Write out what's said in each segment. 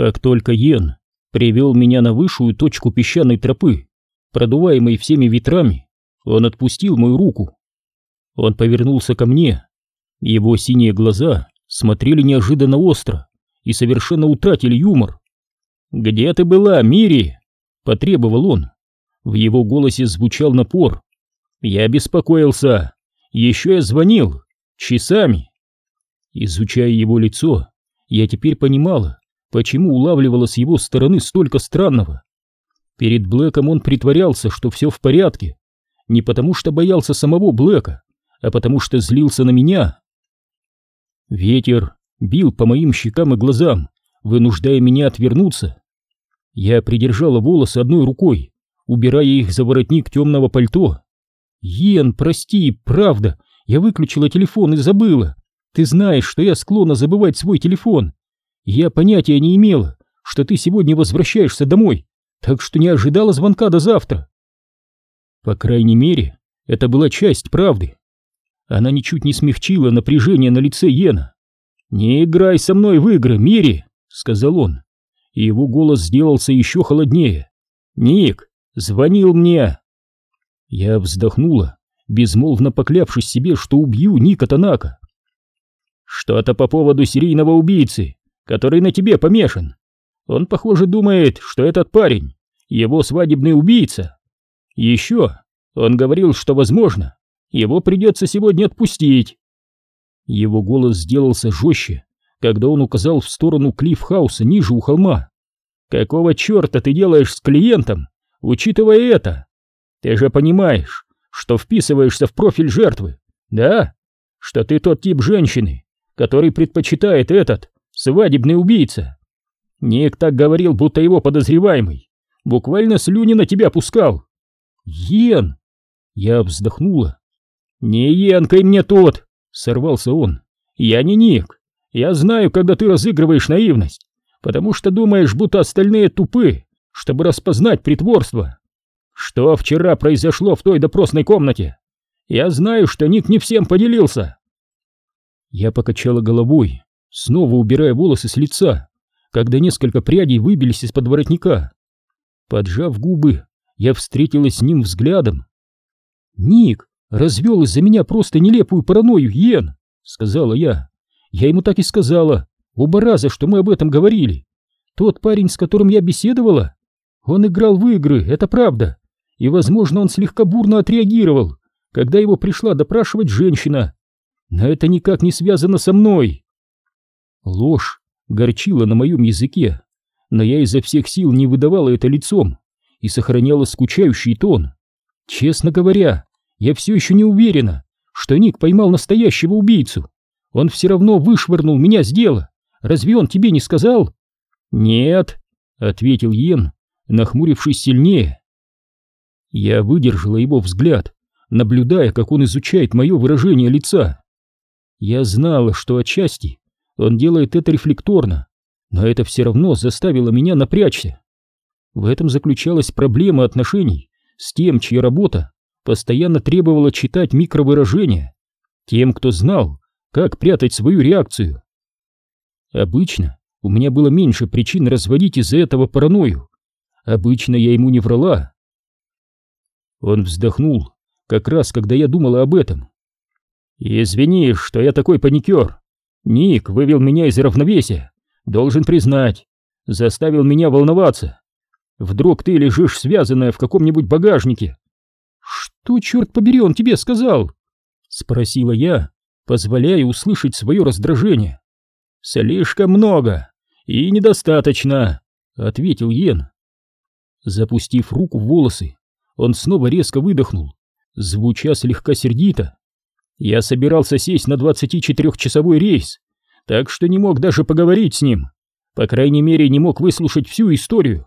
Как только Йен привел меня на высшую точку песчаной тропы, продуваемой всеми ветрами, он отпустил мою руку. Он повернулся ко мне. Его синие глаза смотрели неожиданно остро и совершенно утратили юмор. «Где ты была, Мири?» — потребовал он. В его голосе звучал напор. «Я беспокоился. Еще я звонил. Часами». Изучая его лицо, я теперь понимала, почему улавливала с его стороны столько странного. Перед Блэком он притворялся, что все в порядке, не потому что боялся самого Блэка, а потому что злился на меня. Ветер бил по моим щекам и глазам, вынуждая меня отвернуться. Я придержала волосы одной рукой, убирая их за воротник темного пальто. «Йен, прости, правда, я выключила телефон и забыла. Ты знаешь, что я склонна забывать свой телефон. Я понятия не имела, что ты сегодня возвращаешься домой, так что не ожидала звонка до завтра». По крайней мере, это была часть правды. Она ничуть не смягчила напряжение на лице Йена. «Не играй со мной в игры, Мири!» — сказал он и его голос сделался еще холоднее. «Ник, звонил мне!» Я вздохнула, безмолвно поклявшись себе, что убью Ника Танака. «Что-то по поводу серийного убийцы, который на тебе помешан. Он, похоже, думает, что этот парень — его свадебный убийца. Еще он говорил, что, возможно, его придется сегодня отпустить». Его голос сделался жестче, когда он указал в сторону Клиффхауса ниже у холма. «Какого черта ты делаешь с клиентом, учитывая это? Ты же понимаешь, что вписываешься в профиль жертвы, да? Что ты тот тип женщины, который предпочитает этот свадебный убийца. Ник так говорил, будто его подозреваемый буквально слюни на тебя пускал. Йен! Я вздохнула. Не енкой мне тот, сорвался он. Я не Ник. Я знаю, когда ты разыгрываешь наивность, потому что думаешь, будто остальные тупы, чтобы распознать притворство. Что вчера произошло в той допросной комнате? Я знаю, что Ник не всем поделился. Я покачала головой, снова убирая волосы с лица, когда несколько прядей выбились из-под воротника. Поджав губы, я встретилась с ним взглядом. «Ник развел из-за меня просто нелепую паранойю, Йен», — сказала я. Я ему так и сказала, оба раза, что мы об этом говорили. Тот парень, с которым я беседовала, он играл в игры, это правда. И, возможно, он слегка бурно отреагировал, когда его пришла допрашивать женщина. Но это никак не связано со мной. Ложь горчила на моем языке, но я изо всех сил не выдавала это лицом и сохраняла скучающий тон. Честно говоря, я все еще не уверена, что Ник поймал настоящего убийцу. Он все равно вышвырнул меня с дела. Разве он тебе не сказал? Нет, ответил Йен, нахмурившись сильнее. Я выдержала его взгляд, наблюдая, как он изучает мое выражение лица. Я знала, что отчасти он делает это рефлекторно, но это все равно заставило меня напрячься. В этом заключалась проблема отношений с тем, чья работа постоянно требовала читать микровыражения, тем, кто знал, как прятать свою реакцию? Обычно у меня было меньше причин разводить из-за этого паранойю. Обычно я ему не врала. Он вздохнул, как раз когда я думала об этом. «Извини, что я такой паникер. Ник вывел меня из равновесия, должен признать. Заставил меня волноваться. Вдруг ты лежишь связанная в каком-нибудь багажнике?» «Что, черт побери, он тебе сказал?» — спросила я, позволяя услышать свое раздражение. «Слишком много и недостаточно», — ответил Йен. Запустив руку в волосы, он снова резко выдохнул, звуча слегка сердито. «Я собирался сесть на 24-часовой рейс, так что не мог даже поговорить с ним. По крайней мере, не мог выслушать всю историю.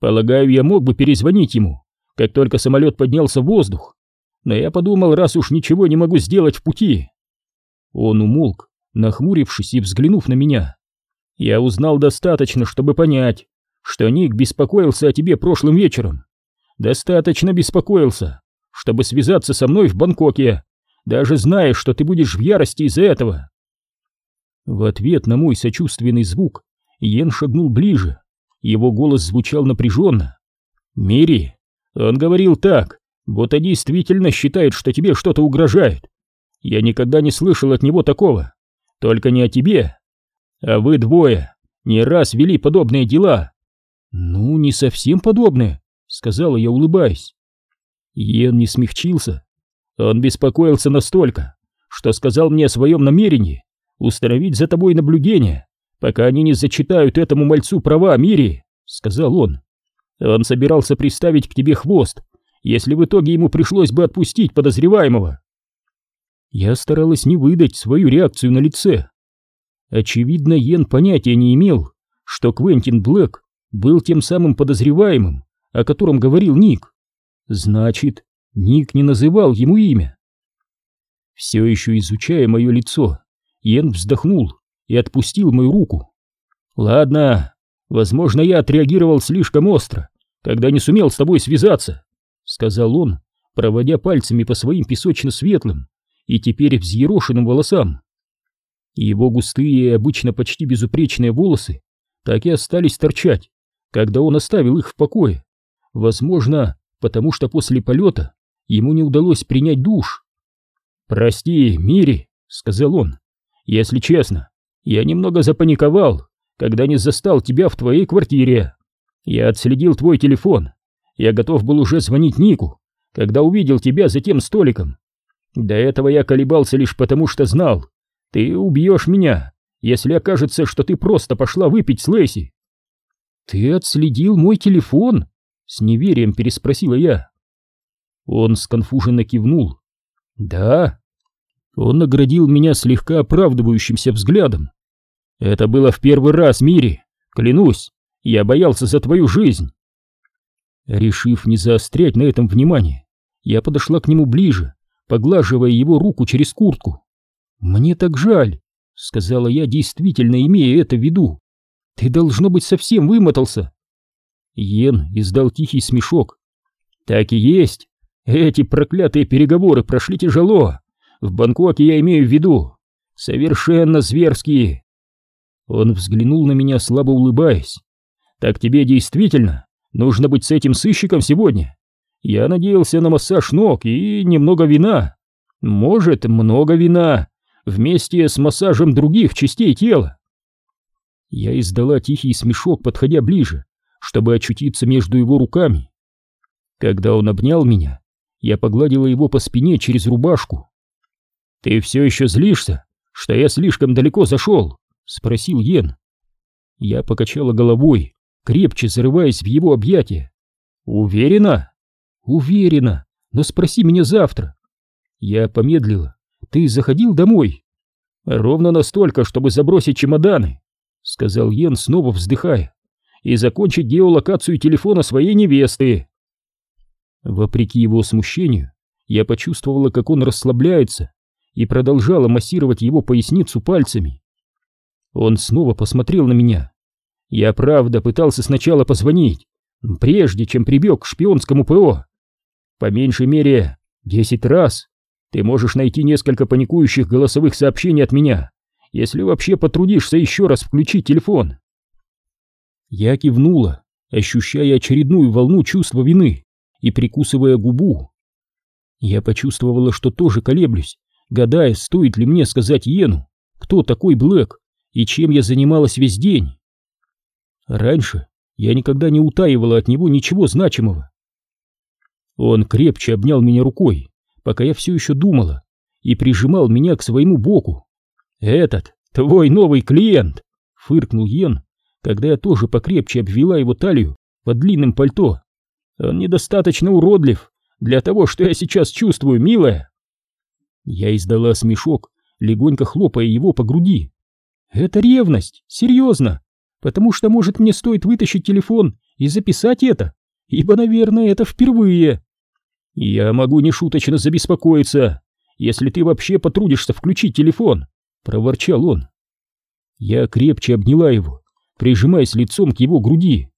Полагаю, я мог бы перезвонить ему, как только самолет поднялся в воздух. Но я подумал, раз уж ничего не могу сделать в пути, он умолк, нахмурившись и взглянув на меня. «Я узнал достаточно, чтобы понять, что Ник беспокоился о тебе прошлым вечером. Достаточно беспокоился, чтобы связаться со мной в Бангкоке, даже зная, что ты будешь в ярости из-за этого». В ответ на мой сочувственный звук Йен шагнул ближе. Его голос звучал напряженно. «Мири, он говорил так, будто действительно считает, что тебе что-то угрожает. Я никогда не слышал от него такого. Только не о тебе. А вы двое не раз вели подобные дела». «Ну, не совсем подобные», — сказала я, улыбаясь. Йен не смягчился. Он беспокоился настолько, что сказал мне о своем намерении установить за тобой наблюдение, пока они не зачитают этому мальцу права о мире, — сказал он. Он собирался приставить к тебе хвост, если в итоге ему пришлось бы отпустить подозреваемого. Я старалась не выдать свою реакцию на лице. Очевидно, Йен понятия не имел, что Квентин Блэк был тем самым подозреваемым, о котором говорил Ник. Значит, Ник не называл ему имя. Все еще изучая мое лицо, Йен вздохнул и отпустил мою руку. «Ладно, возможно, я отреагировал слишком остро, когда не сумел с тобой связаться», — сказал он, проводя пальцами по своим песочно-светлым и теперь взъерошенным волосам. Его густые обычно почти безупречные волосы так и остались торчать, когда он оставил их в покое. Возможно, потому что после полета ему не удалось принять душ. «Прости, Мири», — сказал он, — «если честно, я немного запаниковал, когда не застал тебя в твоей квартире. Я отследил твой телефон. Я готов был уже звонить Нику, когда увидел тебя за тем столиком. До этого я колебался лишь потому, что знал. Ты убьешь меня, если окажется, что ты просто пошла выпить с Лэйси. Ты отследил мой телефон? С неверием переспросила я. Он сконфуженно кивнул. Да. Он наградил меня слегка оправдывающимся взглядом. Это было в первый раз в мире. Клянусь, я боялся за твою жизнь. Решив не заострять на этом внимание, я подошла к нему ближе, поглаживая его руку через куртку. «Мне так жаль», — сказала я, действительно имея это в виду. «Ты, должно быть, совсем вымотался». Йен издал тихий смешок. «Так и есть. Эти проклятые переговоры прошли тяжело. В Бангкоке я имею в виду. Совершенно зверские». Он взглянул на меня, слабо улыбаясь. «Так тебе действительно нужно быть с этим сыщиком сегодня? Я надеялся на массаж ног и немного вина. Может, много вина, вместе с массажем других частей тела». Я издала тихий смешок, подходя ближе, чтобы очутиться между его руками. Когда он обнял меня, я погладила его по спине через рубашку. «Ты все еще злишься, что я слишком далеко зашел?» — спросил Йен. Я покачала головой, крепче зарываясь в его объятия. «Уверена?» «Уверена, но спроси меня завтра». Я помедлила. «Ты заходил домой?» «Ровно настолько, чтобы забросить чемоданы», — сказал Йен, снова вздыхая, «и закончить геолокацию телефона своей невесты». Вопреки его смущению, я почувствовала, как он расслабляется, и продолжала массировать его поясницу пальцами. Он снова посмотрел на меня. Я правда пытался сначала позвонить, прежде чем прибег к шпионскому ПО. По меньшей мере, десять раз. Ты можешь найти несколько паникующих голосовых сообщений от меня, если вообще потрудишься еще раз включить телефон. Я кивнула, ощущая очередную волну чувства вины и прикусывая губу. Я почувствовала, что тоже колеблюсь, гадая, стоит ли мне сказать Йену, кто такой Блэк и чем я занималась весь день. Раньше я никогда не утаивала от него ничего значимого. Он крепче обнял меня рукой, пока я все еще думала, и прижимал меня к своему боку. «Этот, твой новый клиент!» — фыркнул Йен, когда я тоже покрепче обвела его талию под длинным пальто. «Он недостаточно уродлив для того, что я сейчас чувствую, милая!» Я издала смешок, легонько хлопая его по груди. «Это ревность, серьезно, потому что, может, мне стоит вытащить телефон и записать это, ибо, наверное, это впервые!» «Я могу нешуточно забеспокоиться, если ты вообще потрудишься включить телефон!» — проворчал он. Я крепче обняла его, прижимаясь лицом к его груди.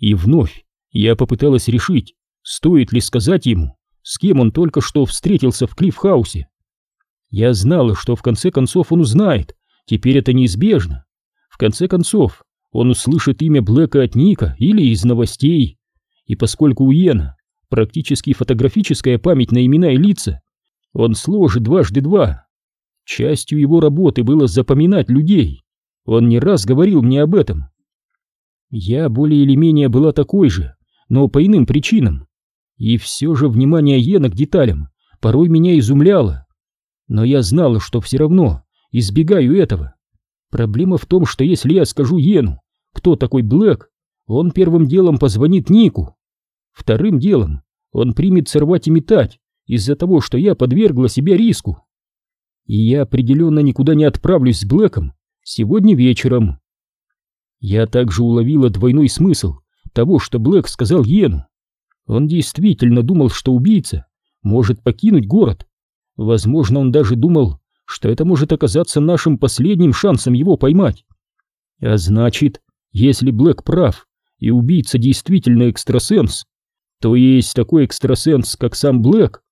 И вновь я попыталась решить, стоит ли сказать ему, с кем он только что встретился в Клиффхаусе. Я знала, что в конце концов он узнает, Теперь это неизбежно. В конце концов, он услышит имя Блэка от Ника или из новостей. И поскольку у Йена практически фотографическая память на имена и лица, он сложит дважды два. Частью его работы было запоминать людей. Он не раз говорил мне об этом. Я более или менее была такой же, но по иным причинам. И все же внимание Йена к деталям порой меня изумляло. Но я знала, что все равно избегаю этого. Проблема в том, что если я скажу Йену, кто такой Блэк, он первым делом позвонит Нику. Вторым делом он примет рвать и метать из-за того, что я подвергла себя риску. И я определенно никуда не отправлюсь с Блэком сегодня вечером. Я также уловила двойной смысл того, что Блэк сказал Йену. Он действительно думал, что убийца может покинуть город. Возможно, он даже думал, что это может оказаться нашим последним шансом его поймать. А значит, если Блэк прав, и убийца действительно экстрасенс, то есть такой экстрасенс, как сам Блэк,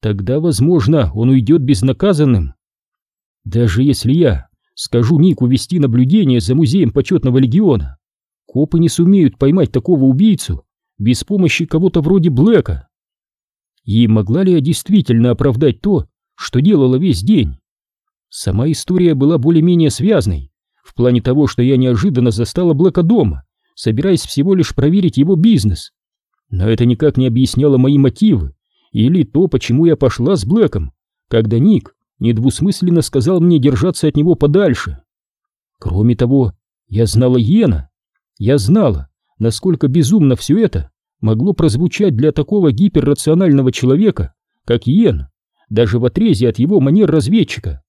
тогда, возможно, он уйдет безнаказанным. Даже если я скажу Нику вести наблюдение за музеем почетного легиона, копы не сумеют поймать такого убийцу без помощи кого-то вроде Блэка. И могла ли я действительно оправдать то, что делала весь день? Сама история была более-менее связной, в плане того, что я неожиданно застала Блэка дома, собираясь всего лишь проверить его бизнес. Но это никак не объясняло мои мотивы или то, почему я пошла с Блэком, когда Ник недвусмысленно сказал мне держаться от него подальше. Кроме того, я знала Йена. Я знала, насколько безумно все это могло прозвучать для такого гиперрационального человека, как Йен, даже в отрезе от его манер разведчика.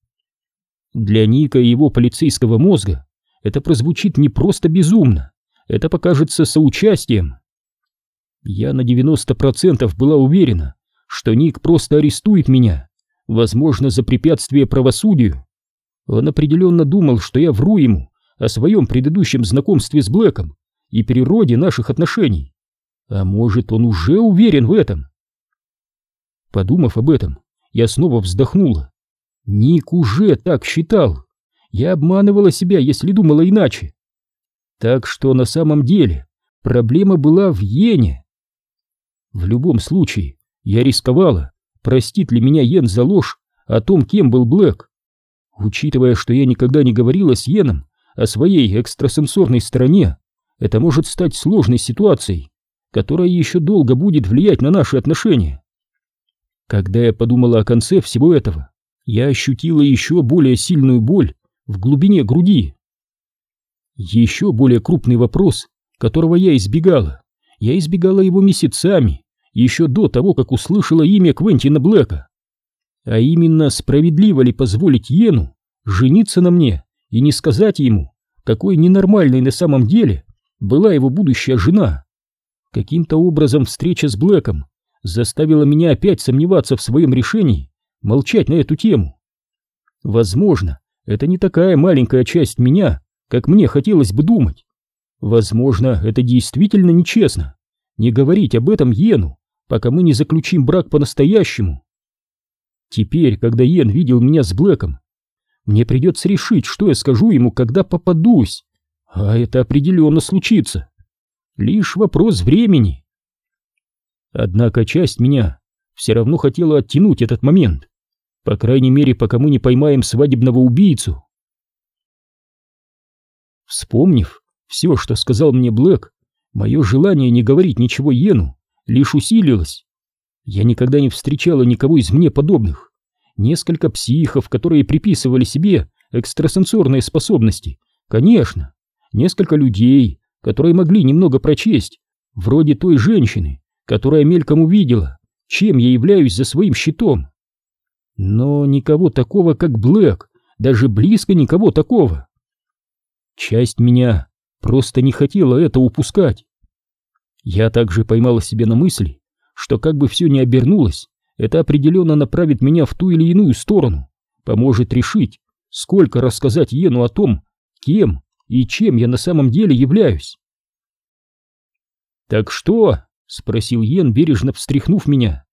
Для Ника и его полицейского мозга это прозвучит не просто безумно, это покажется соучастием. Я на 90% была уверена, что Ник просто арестует меня, возможно, за препятствие правосудию. Он определенно думал, что я вру ему о своем предыдущем знакомстве с Блэком и природе наших отношений. А может, он уже уверен в этом? Подумав об этом, я снова вздохнула. Ник уже так считал. Я обманывала себя, если думала иначе. Так что на самом деле проблема была в Йене. В любом случае, я рисковала, простит ли меня Йен за ложь о том, кем был Блэк. Учитывая, что я никогда не говорила с Йеном о своей экстрасенсорной стороне, это может стать сложной ситуацией, которая еще долго будет влиять на наши отношения. Когда я подумала о конце всего этого, я ощутила еще более сильную боль в глубине груди. Еще более крупный вопрос, которого я избегала. Я избегала его месяцами, еще до того, как услышала имя Квентина Блэка. А именно, справедливо ли позволить Йену жениться на мне и не сказать ему, какой ненормальной на самом деле была его будущая жена. Каким-то образом встреча с Блэком заставила меня опять сомневаться в своем решении молчать на эту тему. Возможно, это не такая маленькая часть меня, как мне хотелось бы думать. Возможно, это действительно нечестно, не говорить об этом Йену, пока мы не заключим брак по-настоящему. Теперь, когда Йен видел меня с Блэком, мне придется решить, что я скажу ему, когда попадусь, а это определенно случится. Лишь вопрос времени. Однако часть меня все равно хотела оттянуть этот момент, по крайней мере, пока мы не поймаем свадебного убийцу. Вспомнив все, что сказал мне Блэк, мое желание не говорить ничего Йену лишь усилилось. Я никогда не встречала никого из мне подобных. Несколько психов, которые приписывали себе экстрасенсорные способности. Конечно, несколько людей, которые могли немного прочесть, вроде той женщины, которая мельком увидела, чем я являюсь за своим щитом. Но никого такого, как Блэк, даже близко никого такого. Часть меня просто не хотела это упускать. Я также поймала себе на мысли, что как бы все ни обернулось, это определенно направит меня в ту или иную сторону, поможет решить, сколько рассказать Йену о том, кем и чем я на самом деле являюсь. «Так что?» — спросил Йен, бережно встряхнув меня.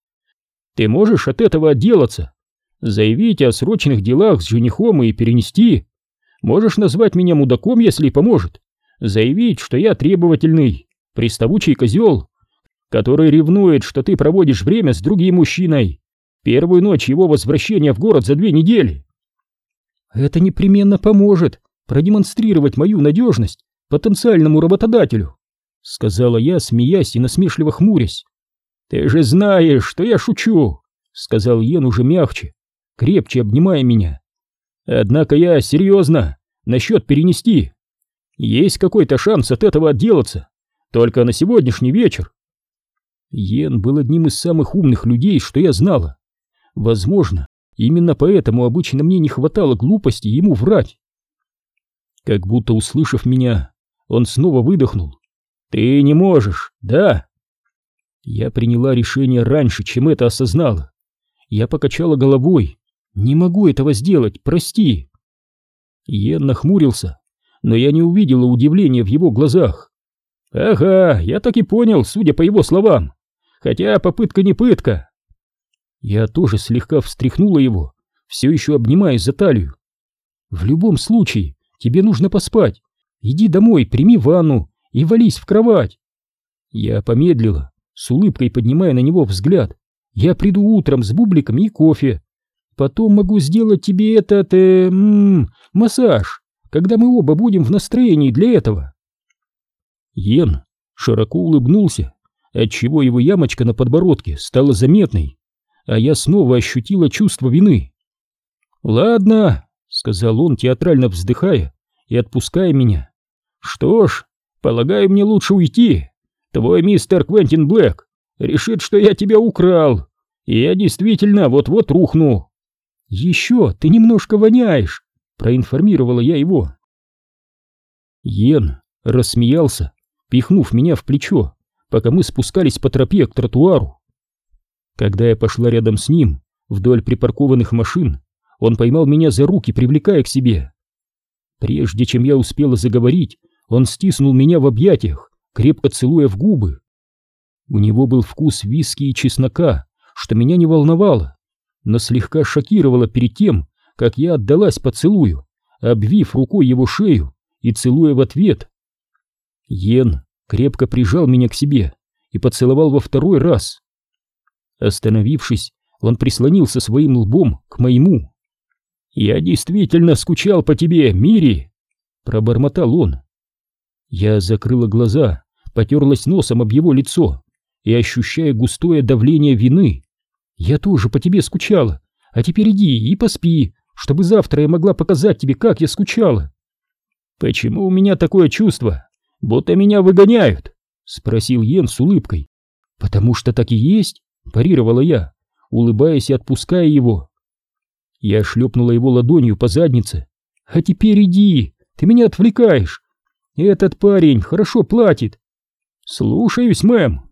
«Ты можешь от этого отделаться? Заявить о срочных делах с женихом и перенести? Можешь назвать меня мудаком, если поможет. Заявить, что я требовательный, приставучий козел, который ревнует, что ты проводишь время с другим мужчиной. Первую ночь его возвращения в город за две недели. Это непременно поможет продемонстрировать мою надежность потенциальному работодателю, сказала я, смеясь и насмешливо хмурясь. Ты же знаешь, что я шучу, сказал Йен уже мягче, крепче обнимая меня. Однако я серьезно насчет перенести. Есть какой-то шанс от этого отделаться, только на сегодняшний вечер. Йен был одним из самых умных людей, что я знала. Возможно, именно поэтому обычно мне не хватало глупости ему врать. Как будто услышав меня, он снова выдохнул. «Ты не можешь, да?» Я приняла решение раньше, чем это осознала. Я покачала головой. «Не могу этого сделать, прости!» Йен нахмурился, но я не увидела удивления в его глазах. «Ага, я так и понял, судя по его словам. Хотя попытка не пытка. Я тоже слегка встряхнула его, все еще обнимаясь за талию. В любом случае, тебе нужно поспать. Иди домой, прими ванну и вались в кровать. Я помедлила, с улыбкой поднимая на него взгляд. Я приду утром с бубликами и кофе. Потом могу сделать тебе этот, э, м -м, массаж, когда мы оба будем в настроении для этого. Йен широко улыбнулся, отчего его ямочка на подбородке стала заметной а я снова ощутила чувство вины. «Ладно», — сказал он, театрально вздыхая и отпуская меня. «Что ж, полагаю, мне лучше уйти. Твой мистер Квентин Блэк решит, что я тебя украл, и я действительно вот-вот рухну». «Еще ты немножко воняешь», — проинформировала я его. Йен рассмеялся, пихнув меня в плечо, пока мы спускались по тропе к тротуару. Когда я пошла рядом с ним, вдоль припаркованных машин, он поймал меня за руки, привлекая к себе. Прежде чем я успела заговорить, он стиснул меня в объятиях, крепко целуя в губы. У него был вкус виски и чеснока, что меня не волновало, но слегка шокировало перед тем, как я отдалась поцелую, обвив рукой его шею и целуя в ответ. Йен крепко прижал меня к себе и поцеловал во второй раз. Остановившись, он прислонился своим лбом к моему. «Я действительно скучал по тебе, Мири!» — пробормотал он. Я закрыла глаза, потерлась носом об его лицо и, ощущая густое давление вины, «Я тоже по тебе скучала, а теперь иди и поспи, чтобы завтра я могла показать тебе, как я скучала». «Почему у меня такое чувство, будто меня выгоняют?» — спросил Йен с улыбкой. «Потому что так и есть парировала я, улыбаясь и отпуская его. Я шлепнула его ладонью по заднице. «А теперь иди, ты меня отвлекаешь. Этот парень хорошо платит». «Слушаюсь, мэм».